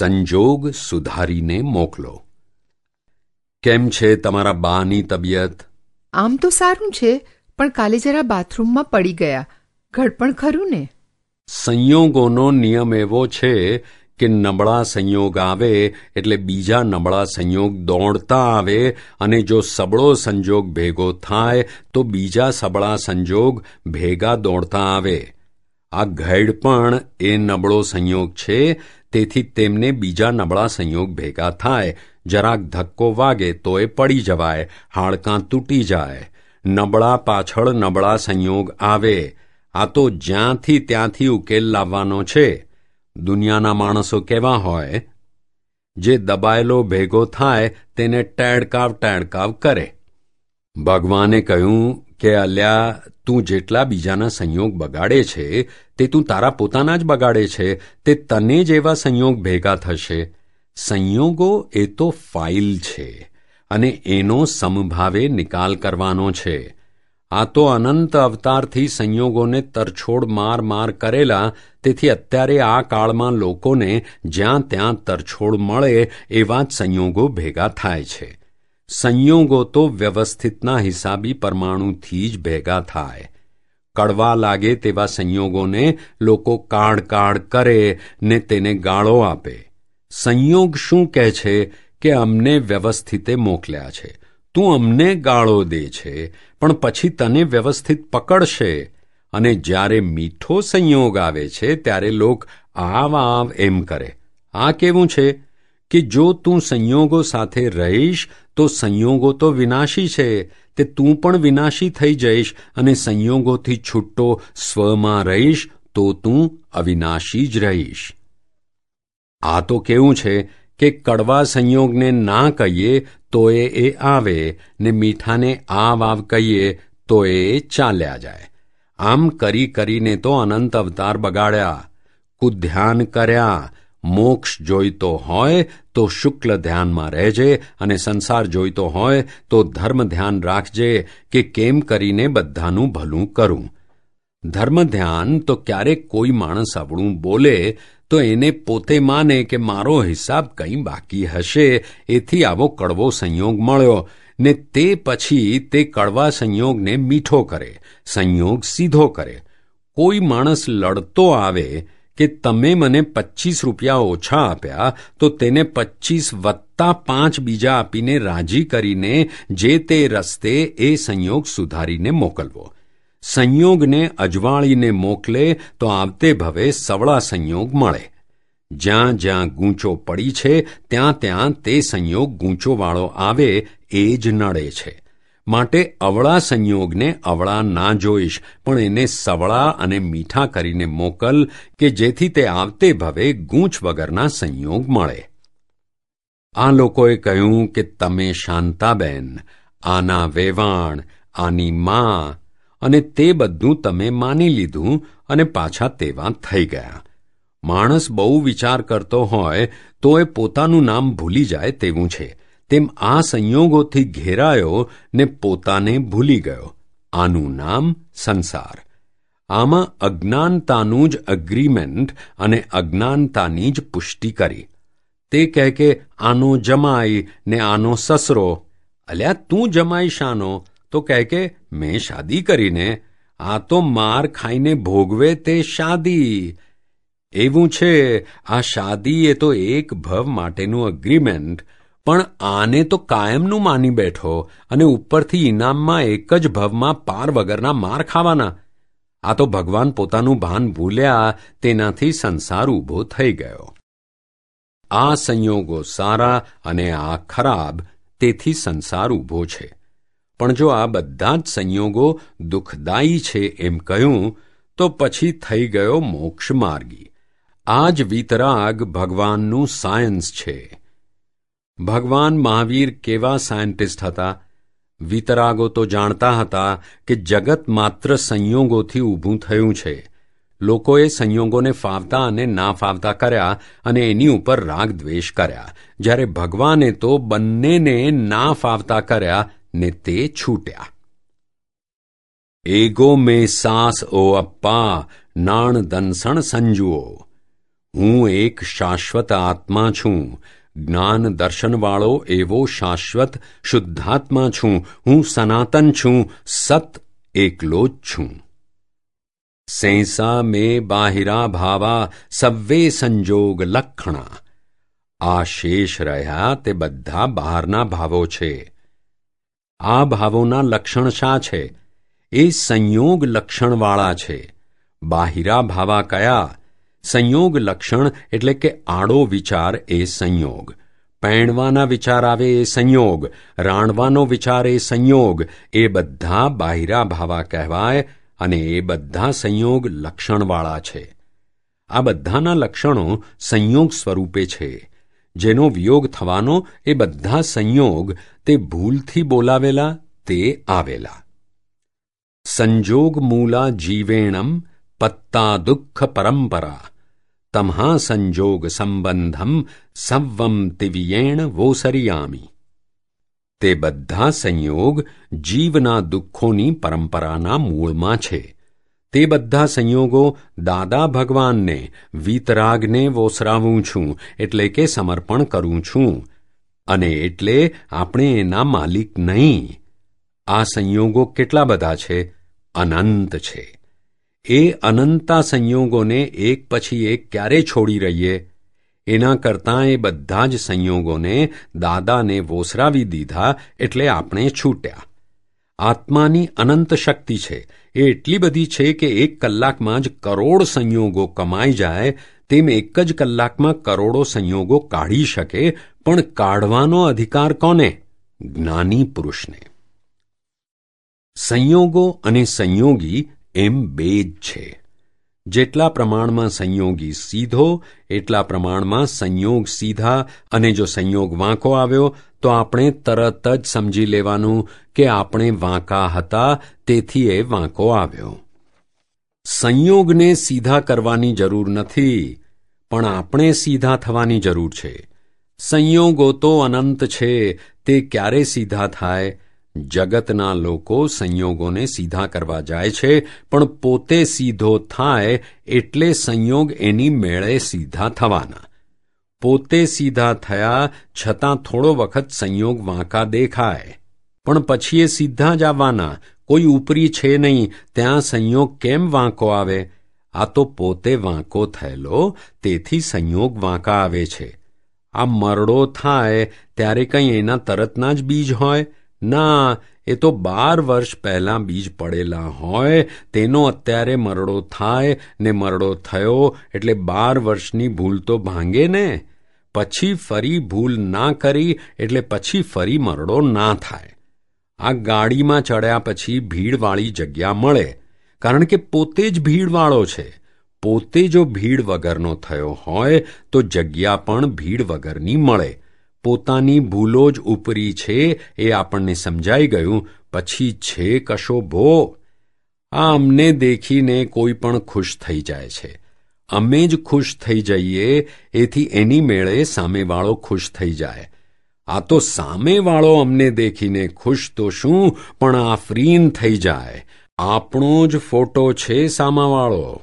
સંજોગ સુધારીને મોકલો. કેમ છે તમારા બાની તબિયત? આમ તો સારું છે પણ કાલે જરા બાથરૂમમાં પડી ગયા. ઘડપણ ખરું ને? સંયોગોનો નિયમ એવો છે કે નબળા સંયોગ આવે એટલે બીજા નબળા સંયોગ દોડતા આવે અને જો સબળો સંજોગ ભેગો થાય તો બીજા સબળા સંજોગ ભેગા દોડતા આવે. આ ઘડપણ એ નબળો સંયોગ છે તેથી તેમને બીજા નબળા સંયોગ ભેગા થાય. જરાક ધક્કો વાગે તો એ પડી જવાય. હાડકાં તૂટી જાય. નબળા પાછળ નબળા સંયોગ આવે. આ તો જ્યાંથી ત્યાંથી ઉકેલ લાવવાનો છે. દુનિયાના માણસો કેવા હોય? જે દબાયેલો ભેગો થાય, તેને ટેડકાવ ટેડકાવ કરે. ભગવાને કહ્યું કે, અલ્યા, તું જેટલા બીજાના સંયોગ બગાડે છે, તે તું તારા પોતાના જ બગાડે છે, તે તને જ એવા સંયોગ ભેગા થશે. સંયોગો એ તો ફાઇલ છે અને એનો સમભાવે નિકાલ કરવાનો છે. આ તો અનંત અવતારથી સંયોગોને તરછોડ માર માર કરેલા, તેથી અત્યારે આ કાળમાં લોકોને જ્યાં ત્યાં તરછોડ મળે એવા જ સંયોગો ભેગા થાય છે. સંયોગો તો વ્યવસ્થિતના હિસાબી પરમાણુથી જ ભેગા થાય. કડવા લાગે તેવા સંયોગોને લોકો કાઢ કાઢ કરે ને તેને ગાળો આપે. સંયોગ શું કહે છે કે અમને વ્યવસ્થિતે મોકલ્યા છે? તું અમને ગાળો દે છે, પણ પછી તને વ્યવસ્થિત પકડશે. અને જ્યારે મીઠો સંયોગ આવે છે, ત્યારે લોક આવ આવ એમ કરે. આ કેવું છે? કે જો તું સંયોગો સાથે રહીશ તો સંયોગો તો વિનાશી છે, તે તું પણ વિનાશી થઈ જઈશ અને સંયોગોથી છૂટો, સ્વમાં રહીશ, તો તું અવિનાશી જ રહીશ. આ તો કેવું છે કે કડવા સંયોગને ના કહીએ, તો એ આવે, ને મીઠાને આ વાવ કહીએ, તો એ ચાલ્યા જાય. આમ કરી કરીને તો અનંત અવતાર બગાડ્યા. કુધ્યાન કર્યા. મોક્ષ જોઈતો હોય તો શુક્લ ધ્યાનમાં રહેજે અને સંસાર જોઈતો હોય તો ધર્મ ધ્યાન રાખજે કે કેમ કરીને બધાનું ભલું કરું. ધર્મ ધ્યાન તો ક્યારેક કોઈ માણસ અવળું બોલે તો એને પોતે માને કે મારો હિસાબ કંઈ બાકી હશે, એથી આવો કડવો સંયોગ મળ્યો ને તે પછી તે કડવા સંયોગને મીઠો કરે, સંયોગ સીધો કરે. કોઈ માણસ લડતો આવે કે તમે મને પચીસ રૂપિયા ઓછા આપ્યા, તો તેને પચીસ વત્તા પાંચ બીજા આપીને રાજી કરીને જે તે રસ્તે એ સંયોગ સુધારીને મોકલવો. સંયોગને અજવાળીને મોકલે તો આવતે ભવે સવળા સંયોગ મળે. જ્યાં જ્યાં ગૂંચો પડી છે, ત્યાં ત્યાં તે સંયોગ ગૂંચોવાળો આવે, એ જ નડે છે. માટે અવળા સંયોગને અવળા ના જોઈશ, પણ એને સવળા અને મીઠા કરીને મોકલ કે જેથી તે આવતે ભવે ગૂંચ વગરના સંયોગ મળે. આ લોકોએ કહ્યું કે તમે શાંતાબેન, આના વેવાણ, આની માં, અને તે બધું તમે માની લીધું અને પાછા તેવા થઈ ગયા. માણસ બહુ વિચાર કરતો હોય તો એ પોતાનું નામ ભૂલી જાય તેવું છે. તેમ આ સંયોગોથી ઘેરાયો ને પોતાને ભૂલી ગયો. આનું નામ સંસાર. આમાં અજ્ઞાનતાનું જ અગ્રીમેન્ટ અને અજ્ઞાનતાની જ પુષ્ટિ કરી. તે કહે કે આનો જમાઈ ને આનો સસરો. અલ્યા, તું જમાઈ શાનો? તો કહે કે, મેં શાદી કરીને આ તો માર ખાઈને ભોગવે તે શાદી. એવું છે, આ શાદી એ તો એક ભવ માટેનું અગ્રીમેન્ટ પણ આને તો કાયમનું માની બેઠો અને ઉપરથી ઇનામમાં એક જ ભવમાં પાર વગરના માર ખાવાના. આ તો ભગવાન પોતાનું ભાન ભૂલ્યા તેનાથી સંસાર ઊભો થઈ ગયો. આ સંયોગો સારા અને આ ખરાબ તેથી સંસાર ઊભો છે. પણ જો આ બધા જ સંયોગો દુઃખદાયી છે એમ કહ્યું, તો પછી થઈ ગયો મોક્ષ માર્ગી. આ જ વિતરાગ ભગવાનનું સાયન્સ છે. ભગવાન મહાવીર કેવા સાયન્ટિસ્ટ હતા? વિતરાગો તો જાણતા હતા કે જગત માત્ર સંયોગોથી ઊભું થયું છે. લોકોએ સંયોગોને ફાવતા અને ના ફાવતા કર્યા અને એની ઉપર રાગ દ્વેષ કર્યા. જ્યારે ભગવાને તો બંનેને ના ફાવતા કર્યા ને તે છૂટ્યા. એગો મે સાસ ઓ અપ્પા, નાણ દંસણ સંજુઓ. હું એક શાશ્વત આત્મા છું. જ્ઞાન દર્શનવાળો એવો શાશ્વત શુદ્ધાત્મા છું. હું સનાતન છું, સત એકલો જ છું. સૈસા મે બાહિરા ભાવા, સવ્વે સંજોગ લક્ષણા આ શેષ રહ્યા તે બધા બહારના ભાવો છે. આ ભાવોના લક્ષણ શા છે? એ સંયોગ લક્ષણવાળા છે. બાહિરા ભાવા કયા? સંયોગ લક્ષણ એટલે કે આડો વિચાર એ સંયોગ. પહેણવાના વિચાર આવે એ સંયોગ. રાણવાનો વિચાર એ સંયોગ. એ બધા બાહિરા ભાવા કહેવાય અને એ બધા સંયોગ લક્ષણવાળા છે. આ બધાના લક્ષણો સંયોગ સ્વરૂપે છે. જેનો વિયોગ થવાનો એ બધા સંયોગ તે ભૂલથી બોલાવેલા, તે આવેલા. સંજોગ મૂલા જીવેણમ પત્તા દુઃખ પરંપરા. તમ્હા સંજોગ સંબંધમ સવમ તિવિયેણ વોસરિયામી તે બધા સંયોગ જીવના દુઃખોની પરંપરાના મૂળમાં છે તે બધા સંયોગો દાદા ભગવાનને વીતરાગને વોસરાવું છું એટલે કે સમર્પણ કરું છું। અને એટલે આપણે એના માલિક નહીં। આ સંયોગો કેટલા બધા છે? અનંત છે। એ અનંતા સંયોગોને એક પછી એક ક્યારે છોડી રહીએ? એના કરતાં એ બધા જ સંયોગોને દાદાને વોસરાવી દીધા એટલે આપણે છૂટ્યા. આત્માની અનંત શક્તિ છે. એ એટલી બધી છે કે એક કલાકમાં જ કરોડ સંયોગો કમાઈ જાય, તેમ એક જ કલાકમાં કરોડો સંયોગો કાઢી શકે, પણ કાઢવાનો અધિકાર કોને? જ્ઞાની પુરુષને. સંયોગો અને સંયોગી એમ બે જ છે. જેટલા પ્રમાણમાં સંયોગી સીધો, એટલા પ્રમાણમાં સંયોગ સીધા, અને જો સંયોગ વાંકો આવ્યો, તો આપણે તરત જ સમજી લેવાનું કે આપણે વાંકા હતા, તેથી એ વાંકો આવ્યો. સંયોગને સીધા કરવાની જરૂર નથી, પણ આપણે સીધા થવાની જરૂર છે. સંયોગો તો અનંત છે, તે ક્યારે સીધા થાય? જગતના લોકો સંયોગોને સીધા કરવા જાય છે, પણ પોતે સીધો થાય એટલે સંયોગ એની મેળે સીધા થવાના. પોતે સીધા થયા છતાં થોડો વખત સંયોગ વાંકા દેખાય. પણ પછી એ સીધા જ આવવાના. કોઈ ઉપરી છે નહીં. ત્યાં સંયોગ કેમ વાંકો આવે? આ તો પોતે વાંકો થયેલો, તેથી સંયોગ વાંકા આવે છે. આ મરડો થાય ત્યારે કંઈ એના તરતના જ બીજ હોય? ના, એ તો બાર વર્ષ પહેલાં બીજ પડેલા હોય, તેનો અત્યારે મરડો થાય ને મરડો થયો, એટલે બાર વર્ષની ભૂલ તો ભાંગે ને? પછી ફરી ભૂલ ના કરી, એટલે પછી ફરી મરડો ના થાય. આ ગાડીમાં ચડ્યા પછી ભીડવાળી જગ્યા મળે. કારણ કે પોતે જ ભીડવાળો છે. પોતે જો ભીડ વગરનો થયો હોય, તો જગ્યા પણ ભીડ વગરની મળે. પોતાની ભૂલો જ ઉપરી છે એ આપણને સમજાઈ ગયું. પછી છે કશો ભો આ અમને દેખીને કોઈ પણ ખુશ થઈ જાય છે. અમે જ ખુશ થઈ જઈએ, એથી એની મેળે સામેવાળો ખુશ થઈ જાય. આ તો સામેવાળો અમને દેખીને ખુશ તો શું, પણ આફરીન થઈ જાય. આપણો જ ફોટો છે સામાવાળો.